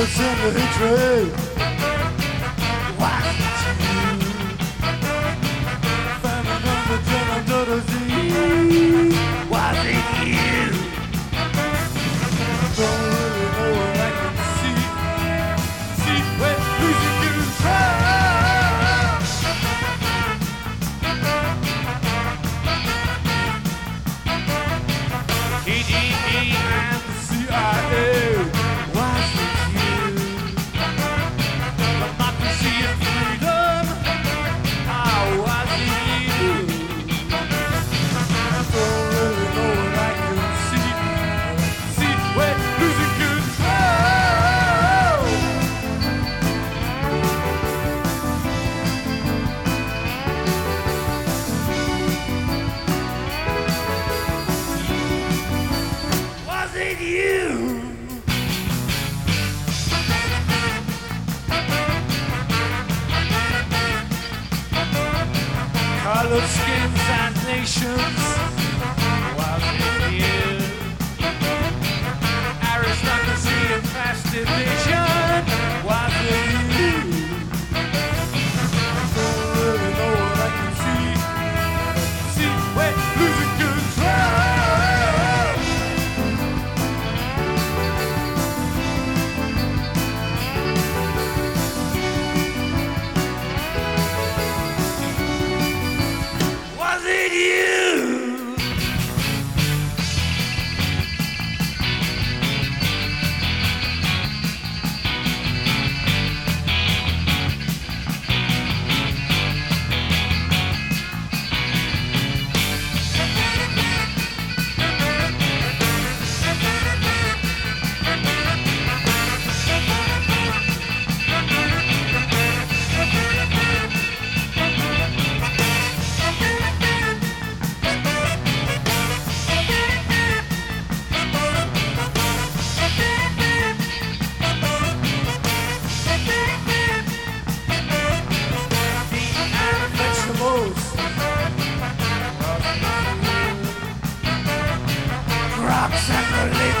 malice and hatred. Was it you? Famine and the. Was Colored skins and nations. Was it you? Aristocracy and fast division.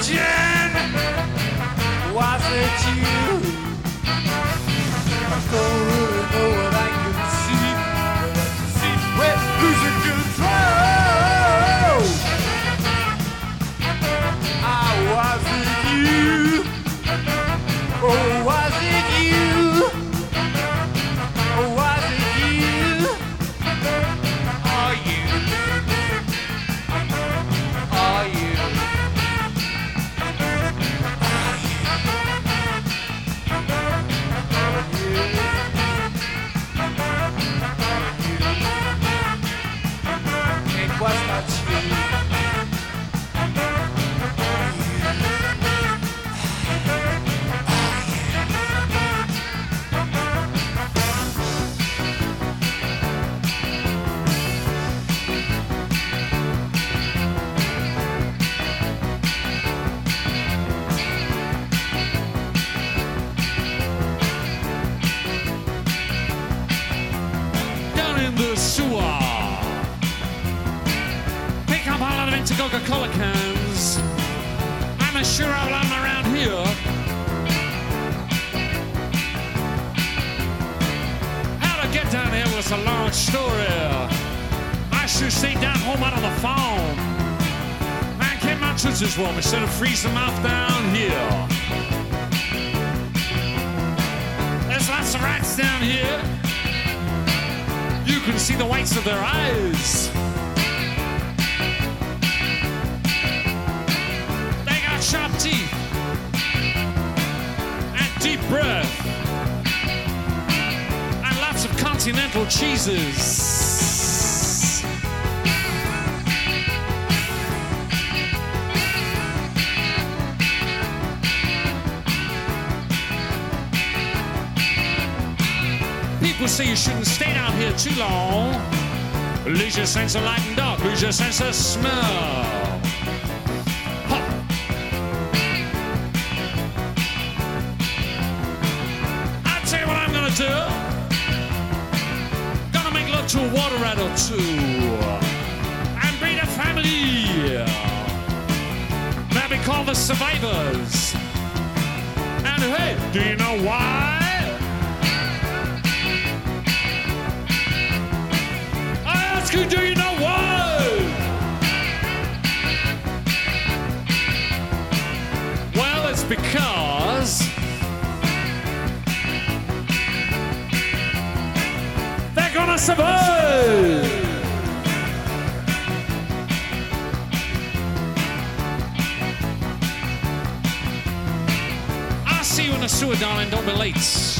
And Cans. I'm a sure I'll land around here. How to get down here was a long story. I should stay down home out on the farm. Man, keep my tootsies warm instead of freezing off down here. There's lots of rats down here. You can see the whites of their eyes. Sharp teeth and deep breath and lots of continental cheeses. People say you shouldn't stay down here too long. Lose your sense of light and dark, lose your sense of smell. To water rat or two and breed a family. They'll be called the survivors. And hey, do you know why? I ask you, do you survive. I'll see you in the sewer, darling. Don't be late.